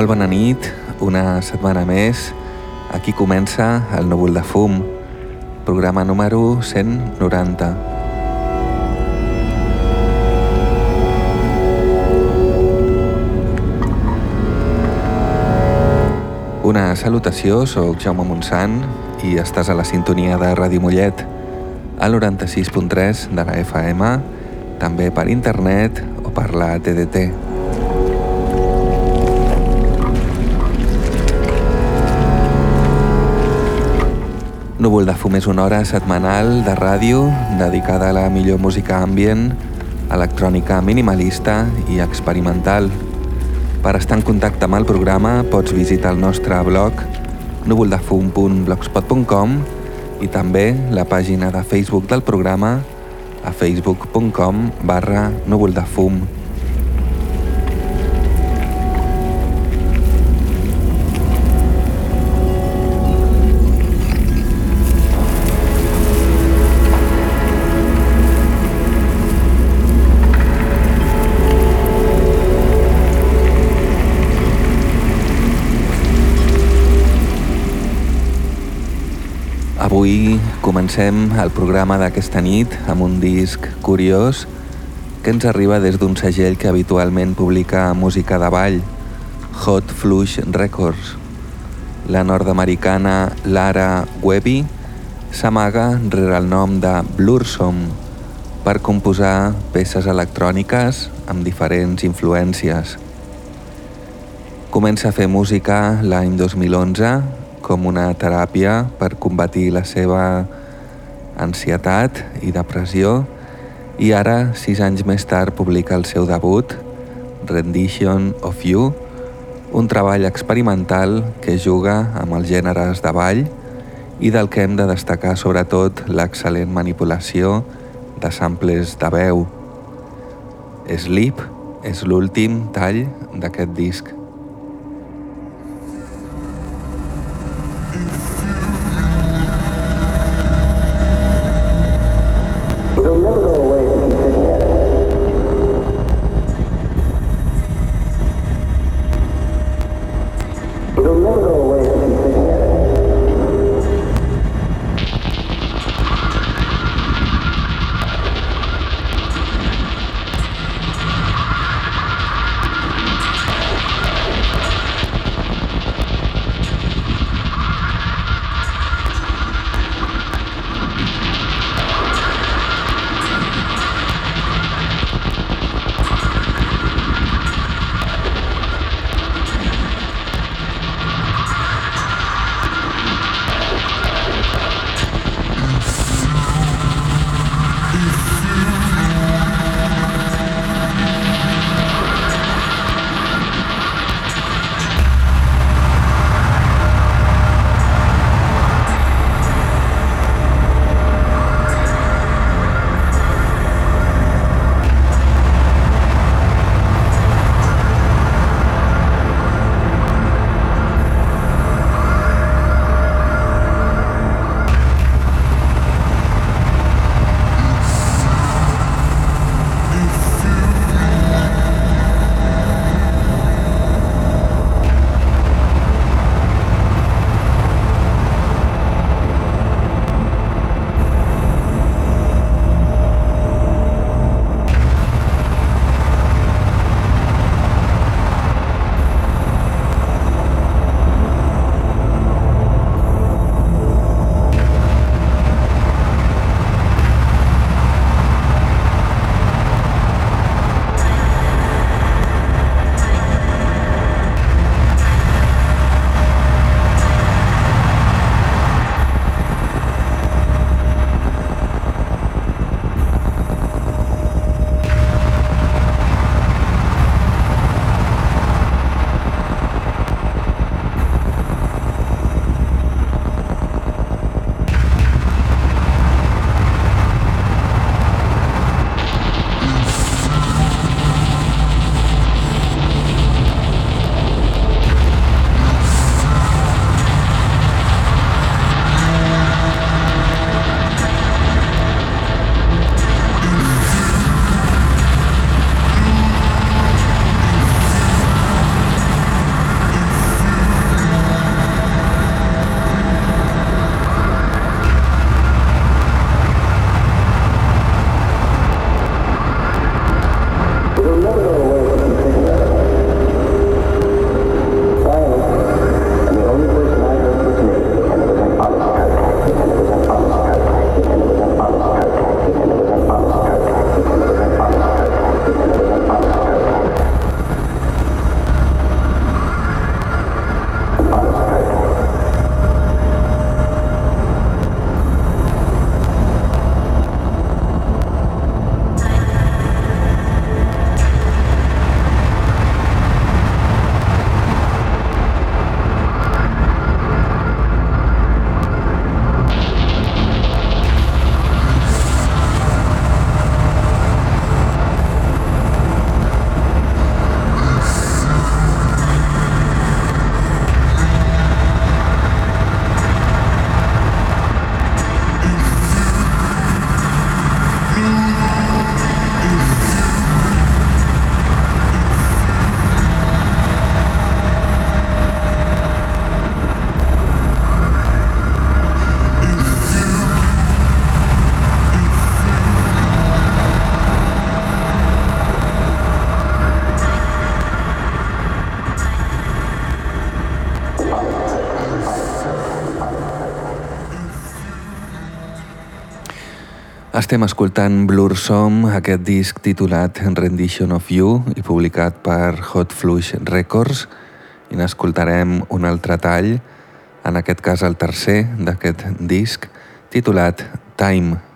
Molt bona nit, una setmana més. Aquí comença el Núvol de Fum, programa número 190. Una salutació, sóc Jaume Montsant i estàs a la sintonia de Ràdio Mollet, al 96.3 de la FM, també per internet o per la TDT. Núvol de fum és una hora setmanal de ràdio dedicada a la millor música ambient, electrònica minimalista i experimental. Per estar en contacte amb el programa pots visitar el nostre blog núvoldefum.blogspot.com i també la pàgina de Facebook del programa a facebook.com barra núvoldefum.com comencem el programa d'aquesta nit amb un disc curiós que ens arriba des d'un segell que habitualment publica música de ball, Hot Flush Records. La nord-americana Lara Webby s'amaga rere el nom de Blursome per composar peces electròniques amb diferents influències. Comença a fer música l'any 2011 com una teràpia per combatir la seva ansietat i depressió i ara, sis anys més tard, publica el seu debut, Rendition of You, un treball experimental que juga amb els gèneres de ball i del que hem de destacar sobretot l'excel·lent manipulació de samples de veu. Sleep és l'últim tall d'aquest disc. Estem escoltant Blur Som, aquest disc titulat Rendition of You i publicat per Hot Flush Records i n'escoltarem un altre tall, en aquest cas el tercer d'aquest disc, titulat Time.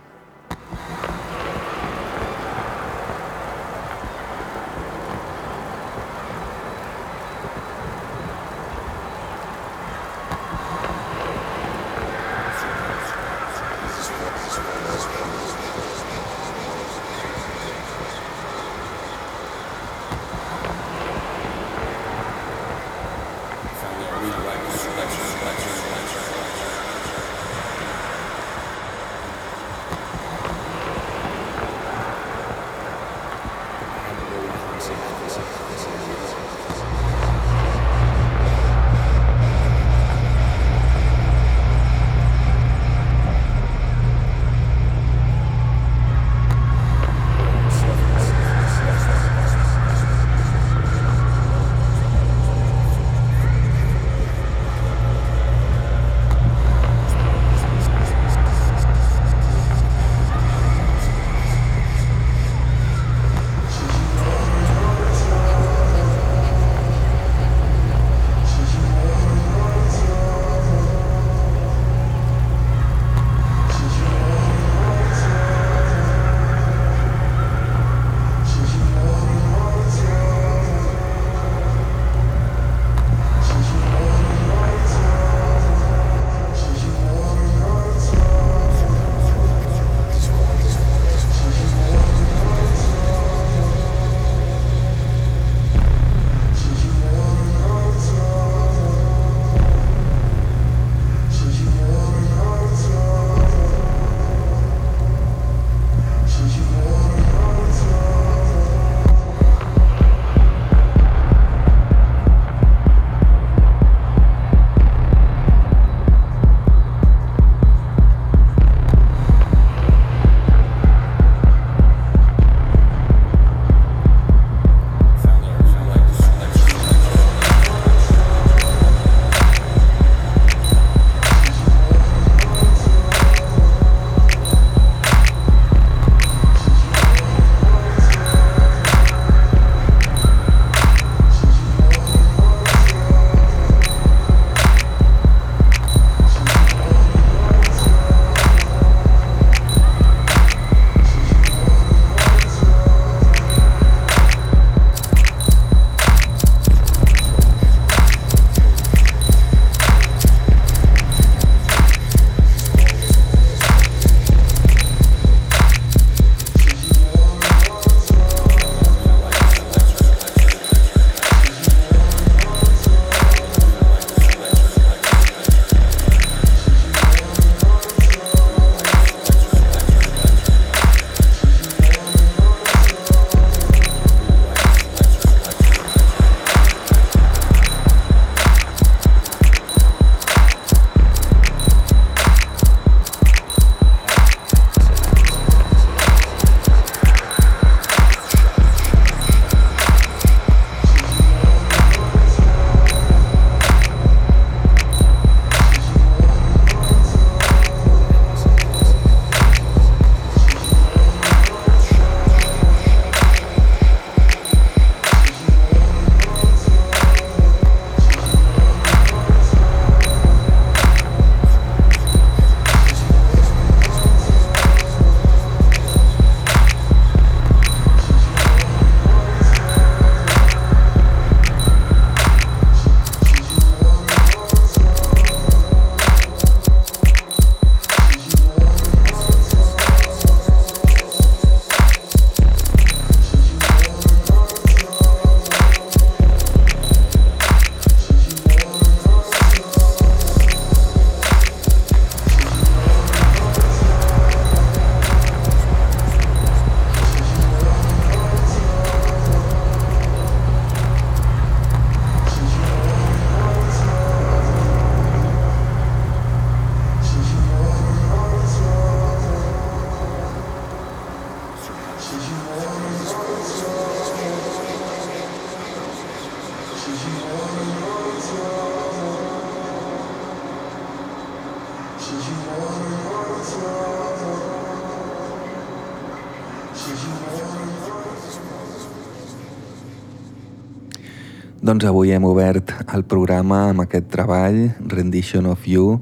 Doncs avui hem obert el programa amb aquest treball, Rendition of You,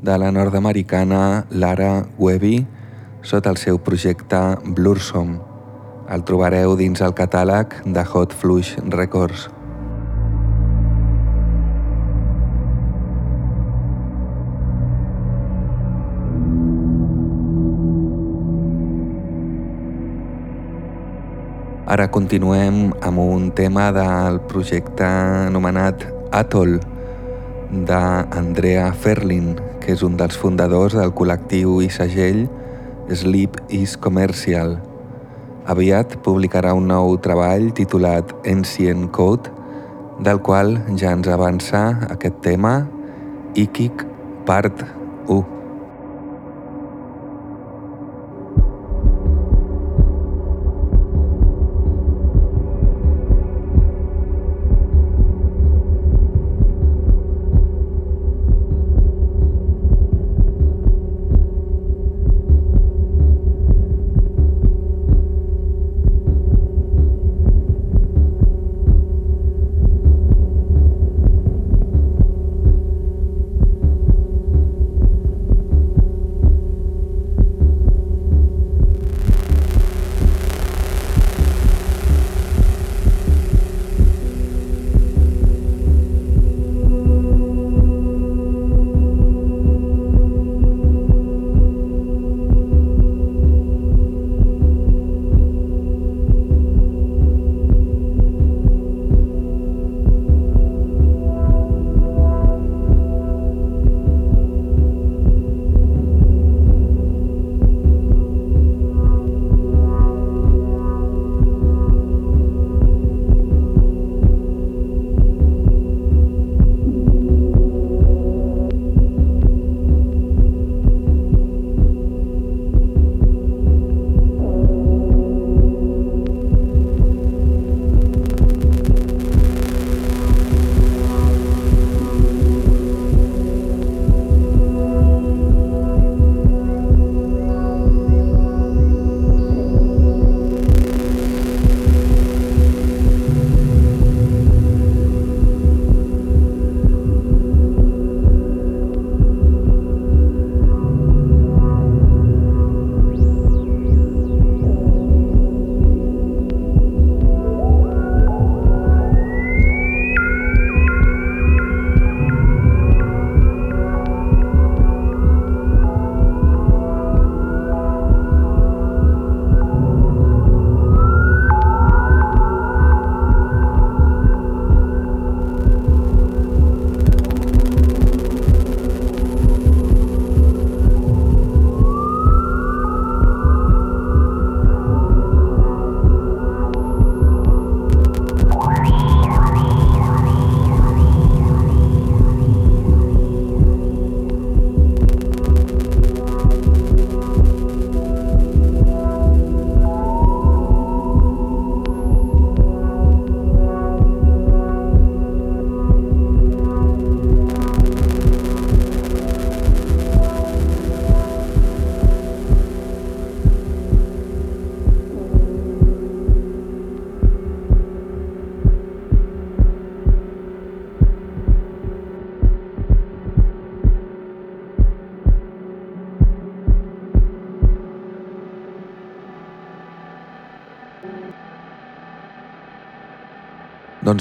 de la nord-americana Lara Webby, sota el seu projecte Blursome. El trobareu dins el catàleg de Hot Flush Records. Ara continuem amb un tema del projecte anomenat Atoll d'Andrea Ferlin, que és un dels fundadors del col·lectiu i segell Sleep is Commercial. Aviat publicarà un nou treball titulat Ancient Code, del qual ja ens avança aquest tema, Ikik Part 1.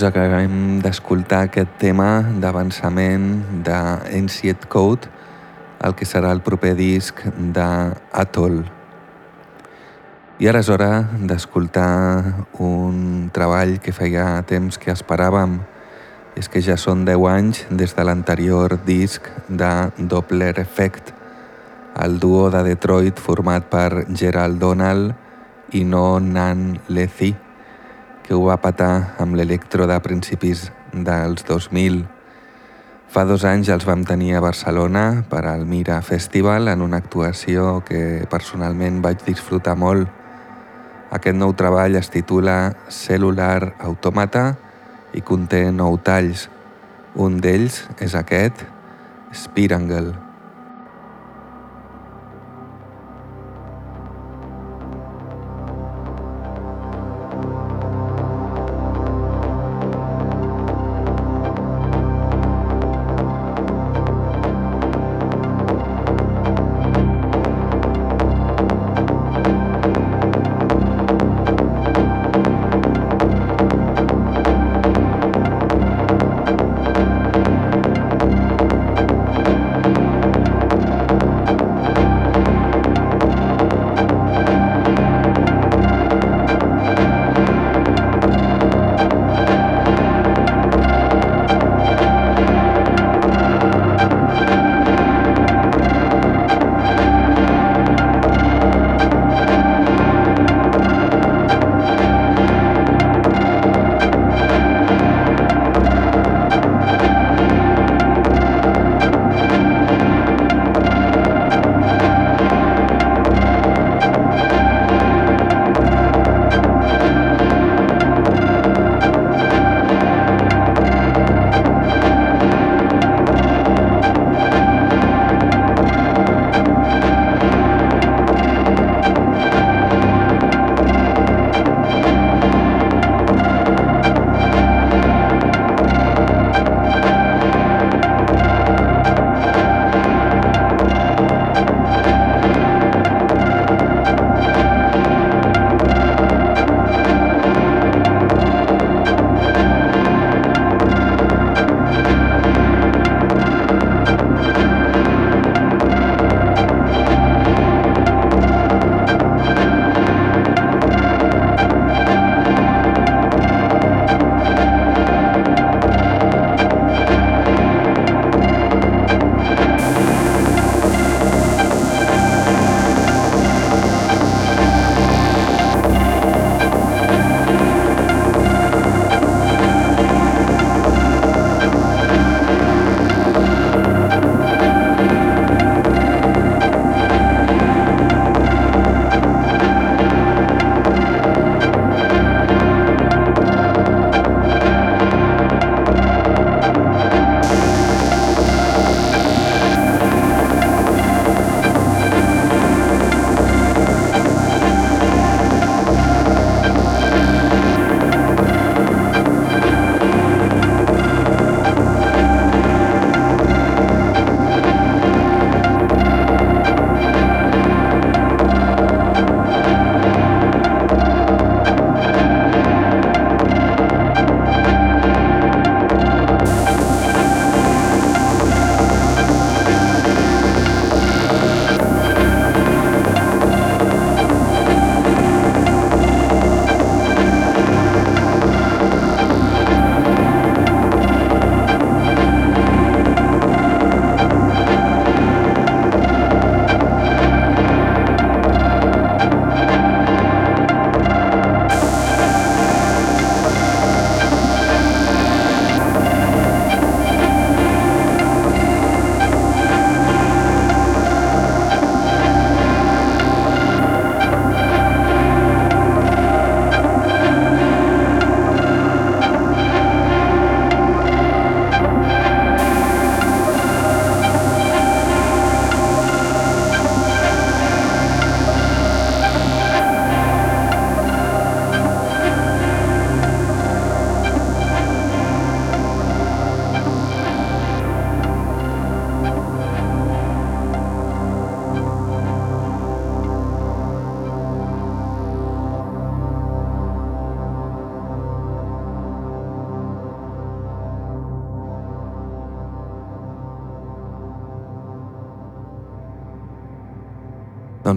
Doncs acabem d'escoltar aquest tema d'avançament d'Ancient Code, el que serà el proper disc d'Atoll. I ara és hora d'escoltar un treball que feia temps que esperàvem. És que ja són 10 anys des de l'anterior disc de Doppler Effect, el duo de Detroit format per Gerald Donald i No Nan Lethy que ho va patar amb l'electro de principis dels 2000. Fa dos anys els vam tenir a Barcelona per al Mira Festival en una actuació que personalment vaig disfrutar molt. Aquest nou treball es titula Cellular Automata i conté nou talls. Un d'ells és aquest, Spirangle.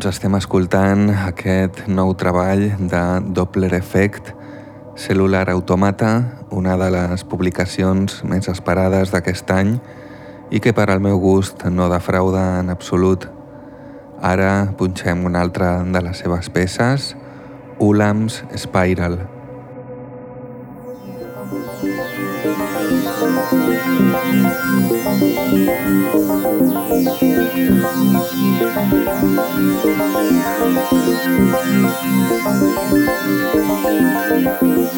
Doncs estem escoltant aquest nou treball de Doppler Effect, Cellular Automata, una de les publicacions més esperades d'aquest any i que per al meu gust no defrauda en absolut. Ara punxem una altra de les seves peces, Ulam's Spiral.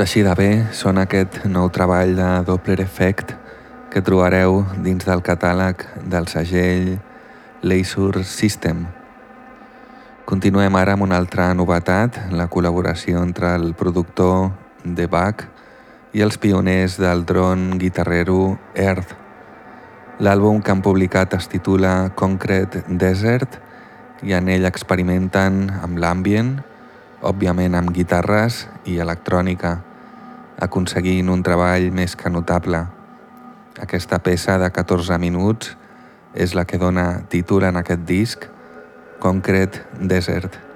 Doncs així de bé són aquest nou treball de Doppler Effect que trobareu dins del catàleg del segell Leisure System. Continuem ara amb una altra novetat, la col·laboració entre el productor de Bach i els pioners del dron guitarrero Earth. L'àlbum que han publicat es titula Concrete Desert i en ell experimenten amb l'ambient, òbviament amb guitarres i electrònica. Aconseguint un treball més que notable. Aquesta peça de 14 minuts és la que dona títol en aquest disc, Concrete Desert.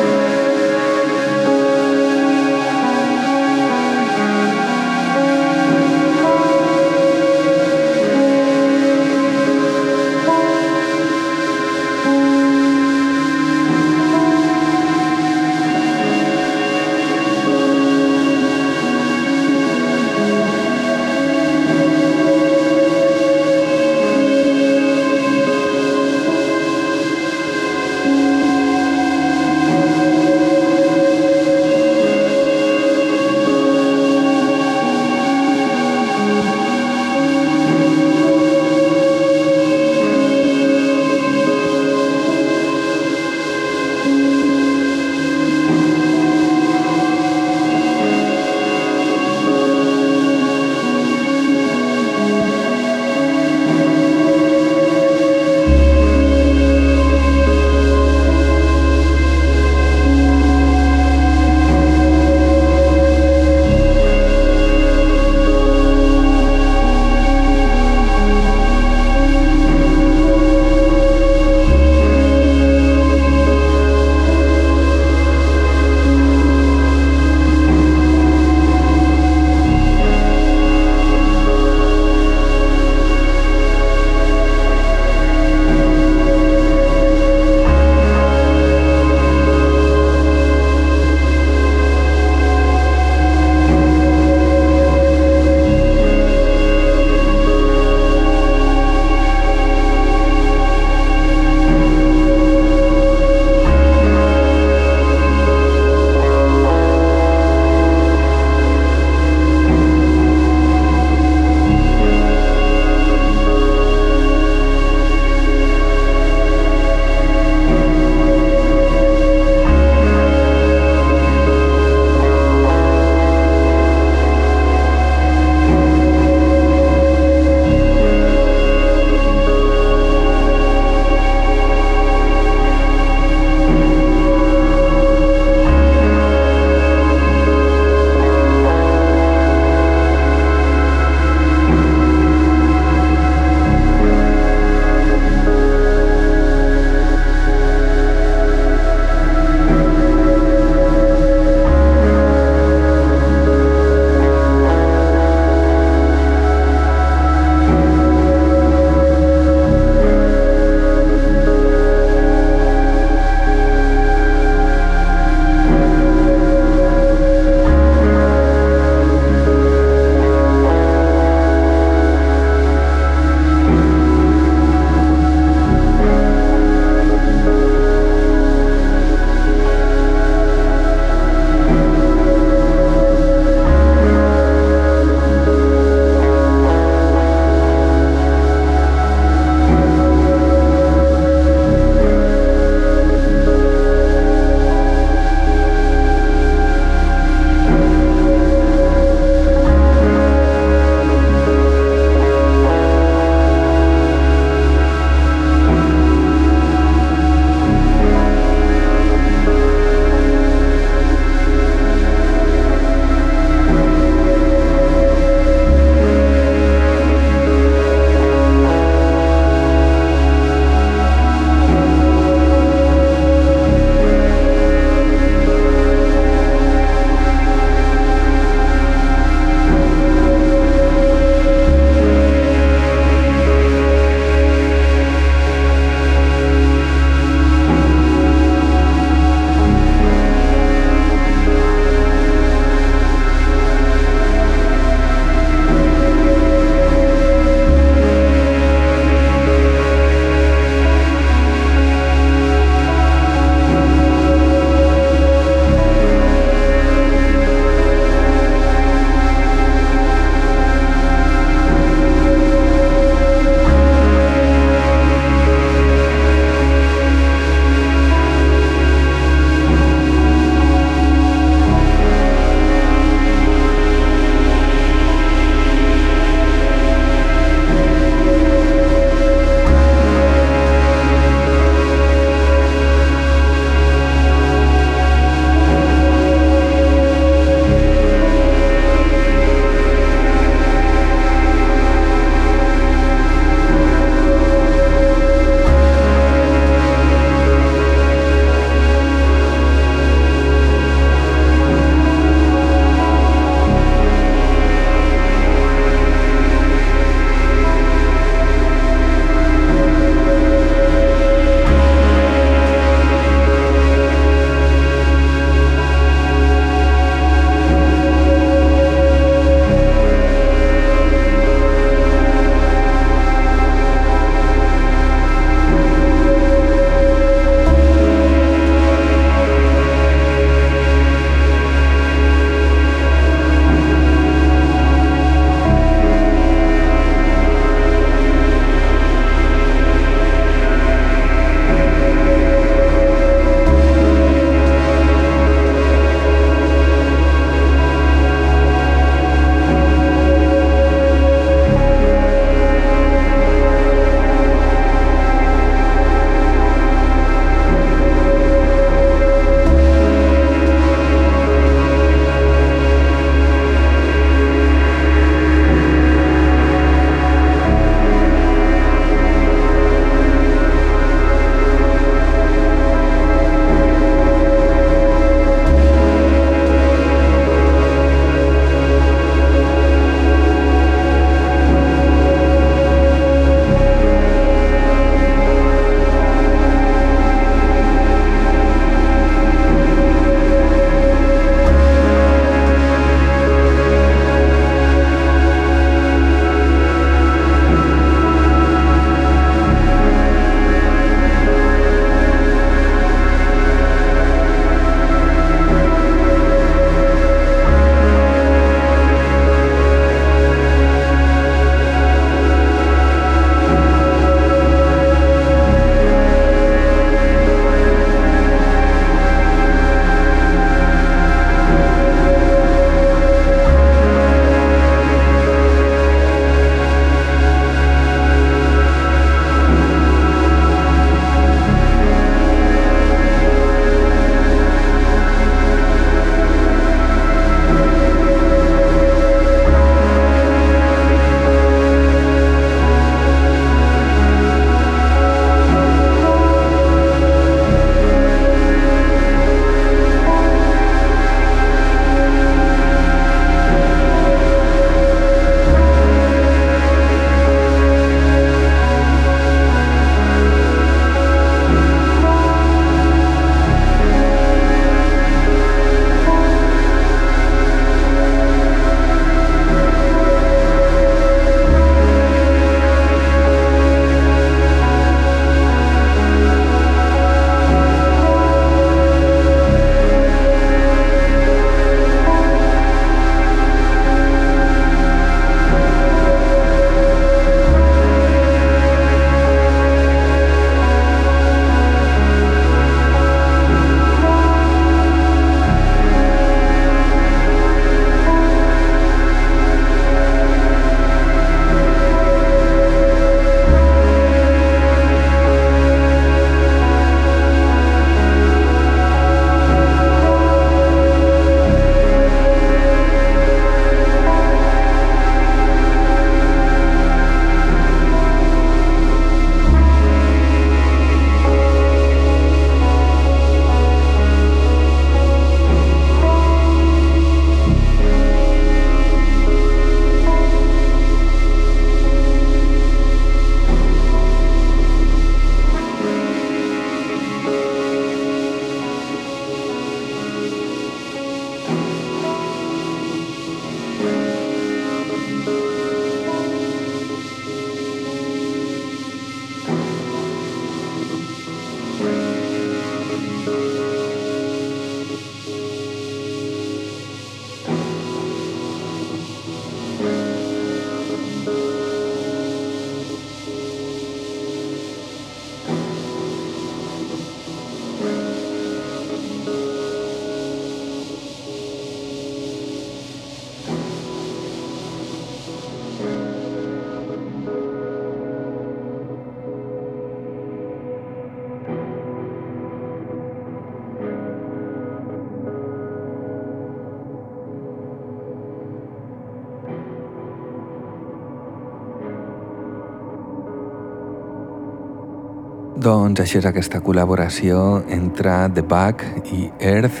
Doncs així és aquesta col·laboració entre The Bug i Earth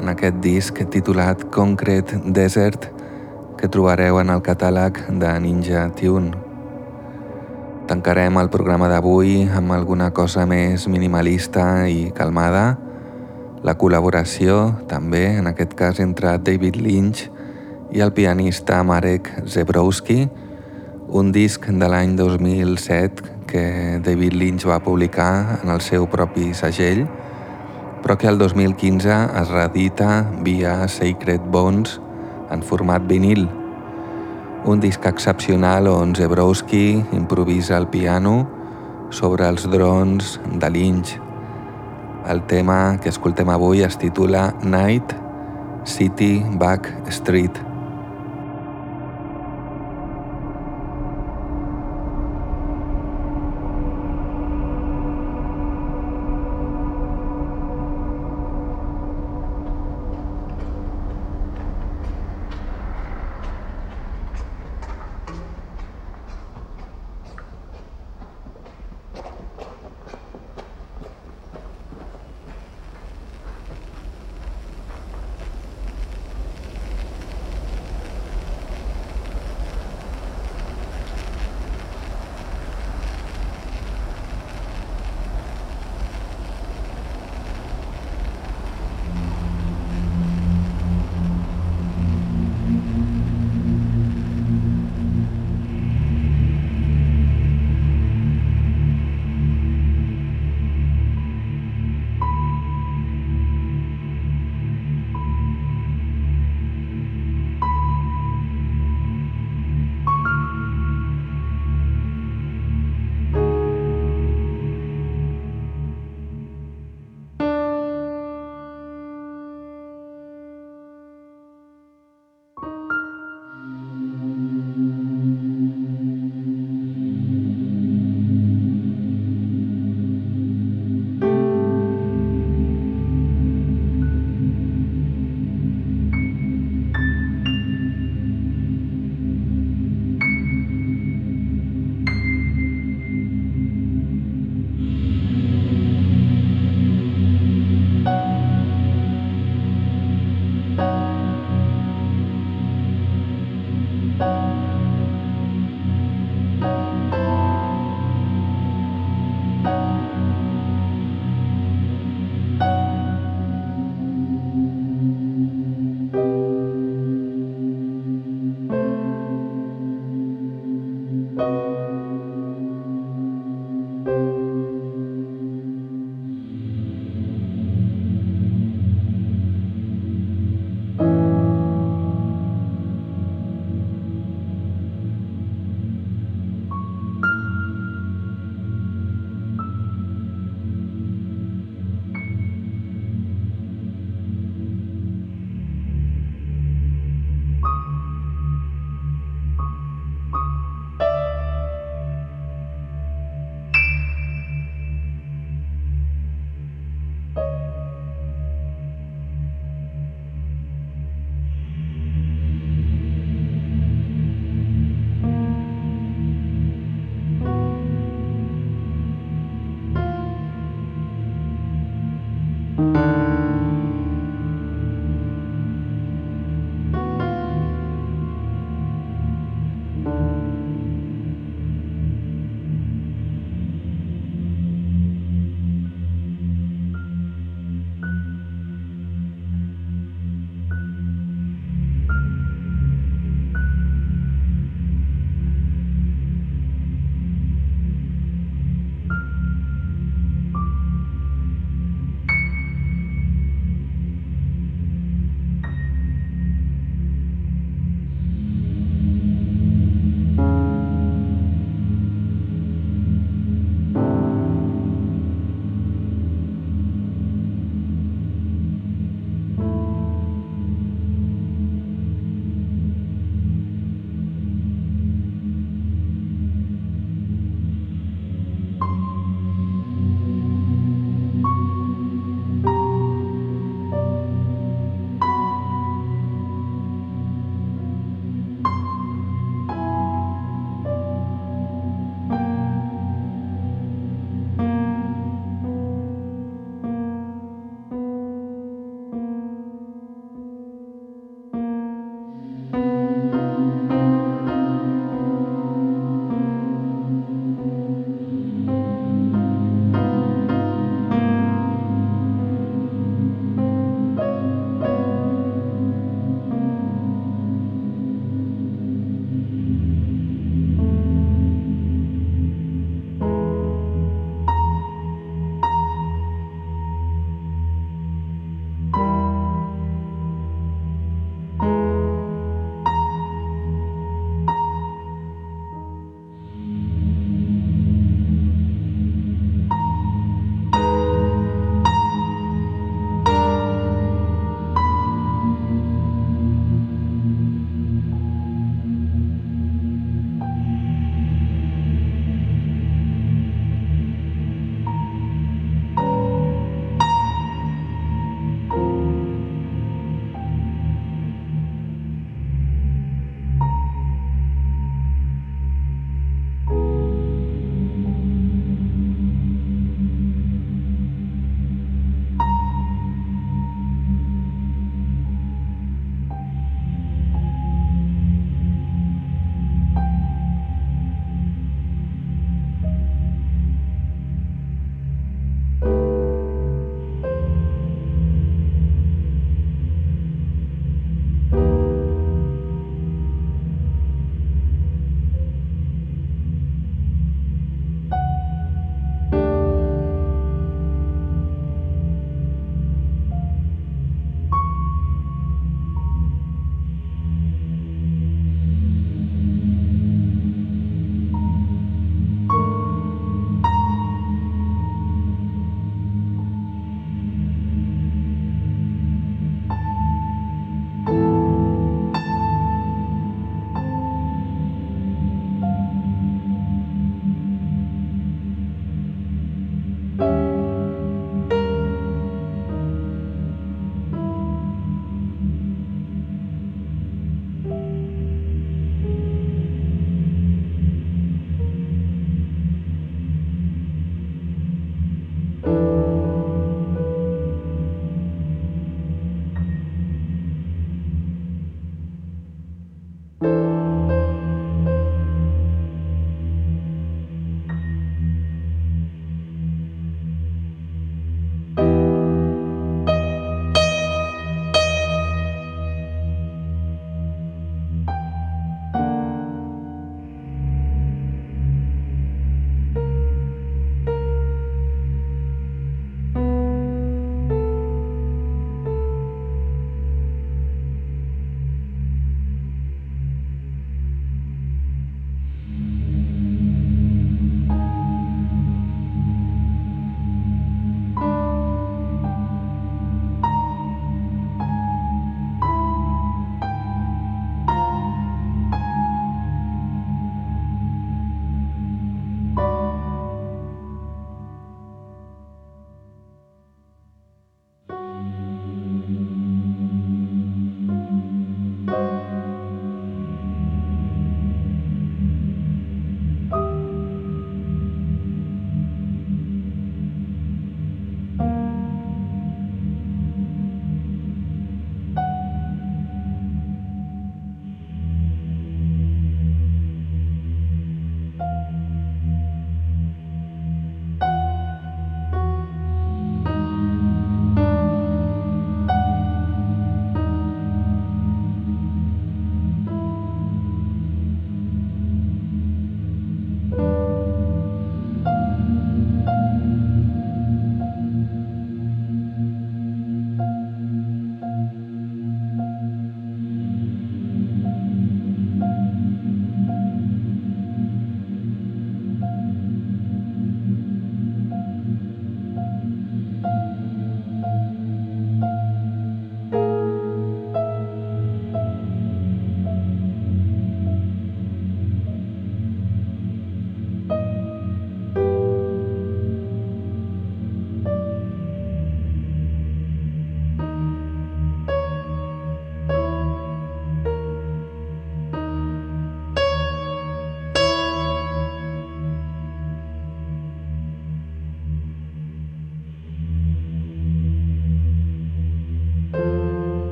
en aquest disc titulat Concrete Desert que trobareu en el catàleg de Ninja Tune. Tancarem el programa d'avui amb alguna cosa més minimalista i calmada, la col·laboració també, en aquest cas entre David Lynch i el pianista Marek Zebrowski, un disc de l'any 2007 que David Lynch va publicar en el seu propi segell, però que el 2015 es reedita via Sacred Bones en format vinil. Un disc excepcional on Zebrowski improvisa el piano sobre els drons de Lynch. El tema que escoltem avui es titula Night City Back Street.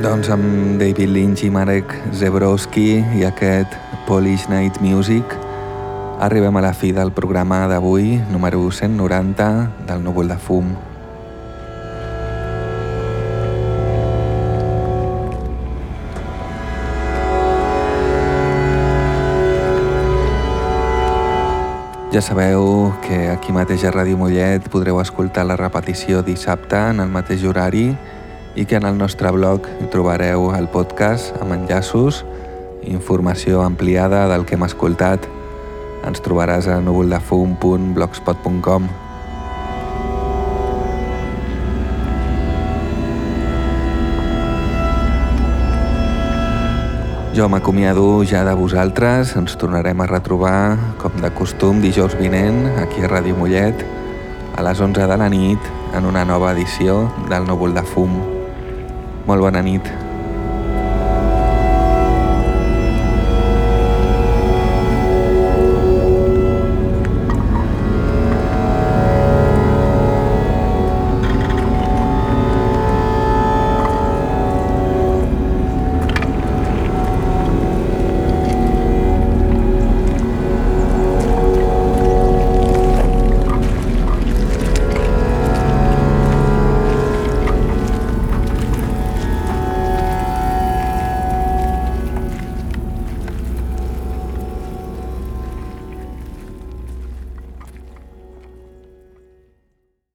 Doncs amb David Lynch i Marek Zebrowski i aquest Polish Night Music arribem a la fi del programa d'avui, número 190 del Núvol de Fum. Ja sabeu que aquí mateix a Ràdio Mollet podreu escoltar la repetició dissabte en el mateix horari i que en el nostre blog trobareu el podcast amb enllaços i informació ampliada del que hem escoltat. Ens trobaràs a núvoldefum.blogspot.com. Jo m'acomiado ja de vosaltres, ens tornarem a retrobar, com de costum, dijous vinent, aquí a Ràdio Mollet, a les 11 de la nit, en una nova edició del Núvol de Fum. Molt bona nit.